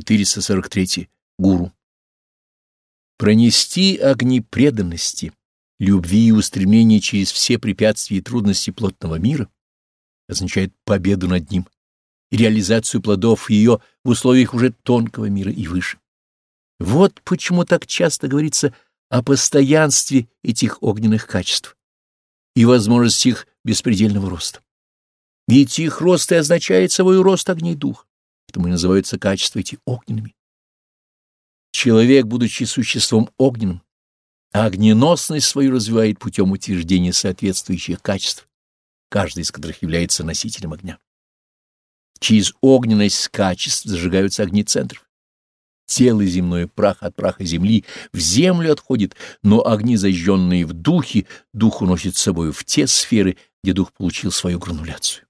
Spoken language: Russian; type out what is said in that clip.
443. Гуру. Пронести огни преданности, любви и устремления через все препятствия и трудности плотного мира означает победу над ним и реализацию плодов ее в условиях уже тонкого мира и выше. Вот почему так часто говорится о постоянстве этих огненных качеств и возможности их беспредельного роста. Ведь их рост и означает собой рост огней духа, потому и называются качества эти огненными. Человек, будучи существом огненным, огненосность свою развивает путем утверждения соответствующих качеств, каждый из которых является носителем огня. Через огненность качеств зажигаются огни центров. Тело земное, прах от праха земли, в землю отходит, но огни, зажженные в духе, дух уносит с собой в те сферы, где дух получил свою грануляцию.